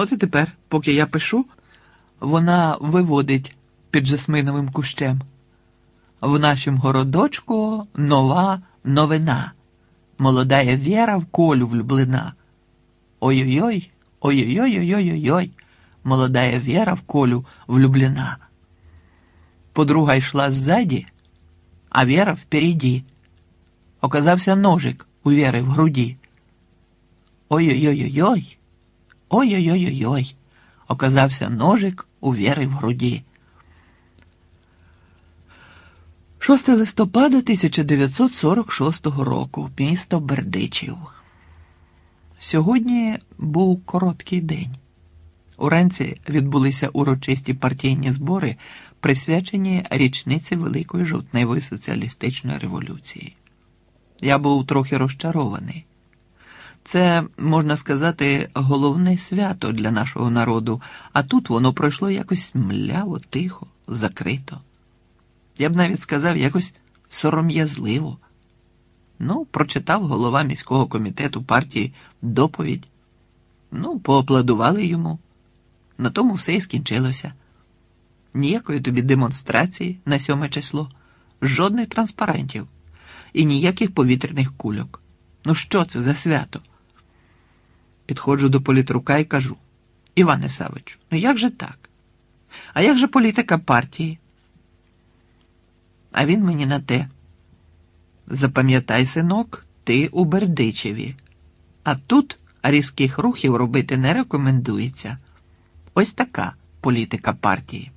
От і тепер, поки я пишу, вона виводить під жасминовим кущем. В нашім городочку нова новина. Молодая Вера в Колю влюблена. Ой-ой-ой, ой-ой-ой-ой-ой-ой, молодая Вера в Колю влюблена. Подруга йшла ззаді, а Вера впереді. Оказався ножик у Вери в груді. Ой-ой-ой-ой-ой, ой-ой-ой-ой-ой, оказався ножик у Вери в груді. 6 листопада 1946 року, місто Бердичів. Сьогодні був короткий день. Уранці відбулися урочисті партійні збори, присвячені річниці Великої жовтневої соціалістичної революції. Я був трохи розчарований. Це, можна сказати, головне свято для нашого народу, а тут воно пройшло якось мляво, тихо, закрито. Я б навіть сказав, якось сором'язливо. Ну, прочитав голова міського комітету партії доповідь. Ну, поаплодували йому. На тому все і скінчилося. Ніякої тобі демонстрації на сьоме число, жодних транспарентів і ніяких повітряних кульок. Ну, що це за свято? Підходжу до політрука і кажу: Іване Савичу, ну як же так? А як же політика партії? А він мені на те. Запам'ятай, синок, ти у Бердичеві, а тут різких рухів робити не рекомендується. Ось така політика партії.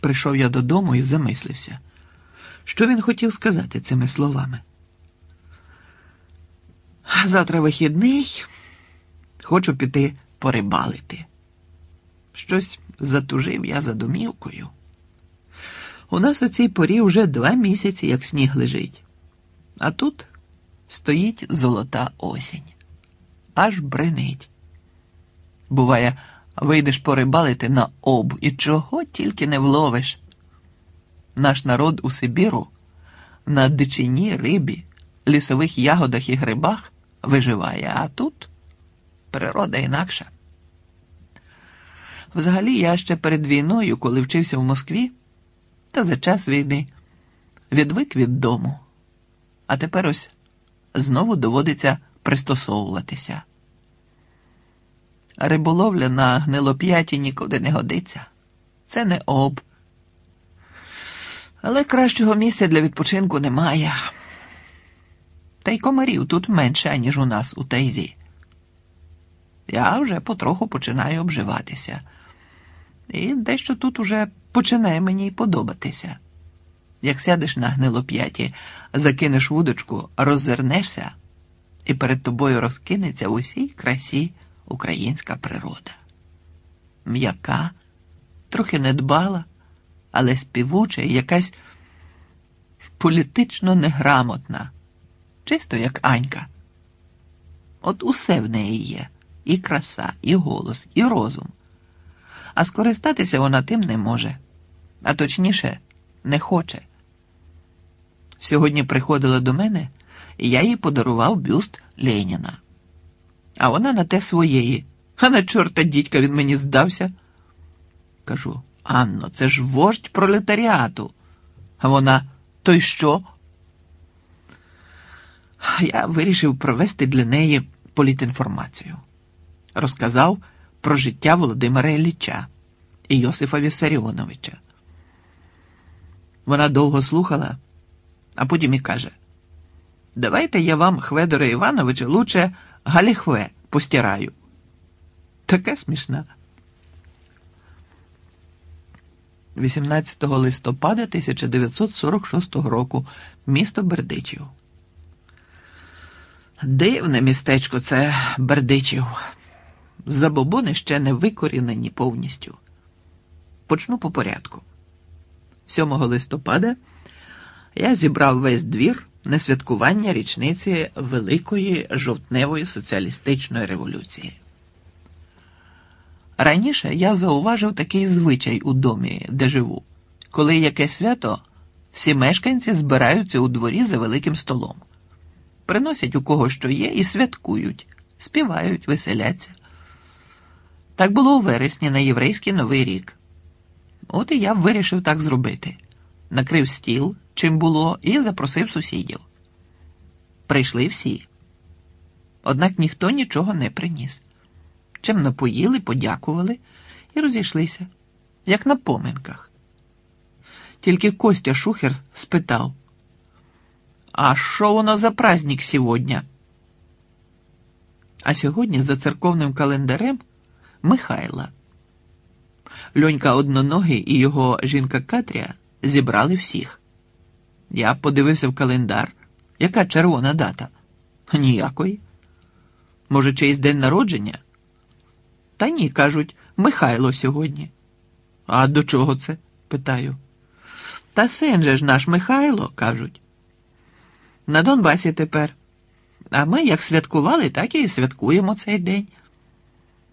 Прийшов я додому і замислився, що він хотів сказати цими словами. Завтра вихідний, хочу піти порибалити. Щось затужив я за домівкою. У нас у цій порі вже два місяці, як сніг лежить, а тут стоїть золота осінь, аж бренить. Буває, вийдеш порибалити на об і чого тільки не вловиш. Наш народ у Сибіру на дичині, рибі, лісових ягодах і грибах виживає, а тут природа інакша. Взагалі, я ще перед війною, коли вчився в Москві, та за час війни відвик від дому, а тепер ось знову доводиться пристосовуватися. Риболовля на гнилоп'яті нікуди не годиться. Це не об. Але кращого місця для відпочинку немає. Та й комарів тут менше, ніж у нас у Тайзі. Я вже потроху починаю обживатися. І дещо тут уже починає мені подобатися. Як сядеш на гнилоп'яті, закинеш вудочку, розвернешся, і перед тобою розкинеться в усій красі українська природа. М'яка, трохи недбала, але співуча і якась політично неграмотна, чисто як Анька. От усе в неї є і краса, і голос, і розум. А скористатися вона тим не може, а точніше, не хоче. Сьогодні приходила до мене, і я їй подарував бюст Леніна. А вона на те своєї, а на чорта дідька він мені здався. Кажу, Анно, це ж вождь пролетаріату. А вона то й що? Я вирішив провести для неї політінформацію. Розказав про життя Володимира Ілліча і Йосифа Вісаріоновича. Вона довго слухала, а потім і каже: Давайте я вам, Хведоре Івановичу, лучше галіхве постираю. Таке смішна. 18 листопада 1946 року місто Бердичів. Дивне містечко це Бердичів. Забобони ще не викорінені повністю. Почну по порядку. 7 листопада я зібрав весь двір на святкування річниці Великої жовтневої соціалістичної революції. Раніше я зауважив такий звичай у домі, де живу, коли яке свято всі мешканці збираються у дворі за великим столом, приносять у кого що є і святкують, співають, веселяться. Так було у вересні на єврейський новий рік. От і я вирішив так зробити. Накрив стіл, чим було, і запросив сусідів. Прийшли всі. Однак ніхто нічого не приніс. Чим напоїли, подякували і розійшлися, як на поминках. Тільки Костя Шухер спитав: А що воно за праздник сьогодні? А сьогодні за церковним календарем Михайла. Льонька одноногий і його жінка Катря зібрали всіх. Я подивився в календар. Яка червона дата? Ніякої. Може, чийсь день народження? Та ні, кажуть, Михайло сьогодні. А до чого це? питаю. Та син же ж наш Михайло, кажуть. На Донбасі тепер. А ми як святкували, так і святкуємо цей день.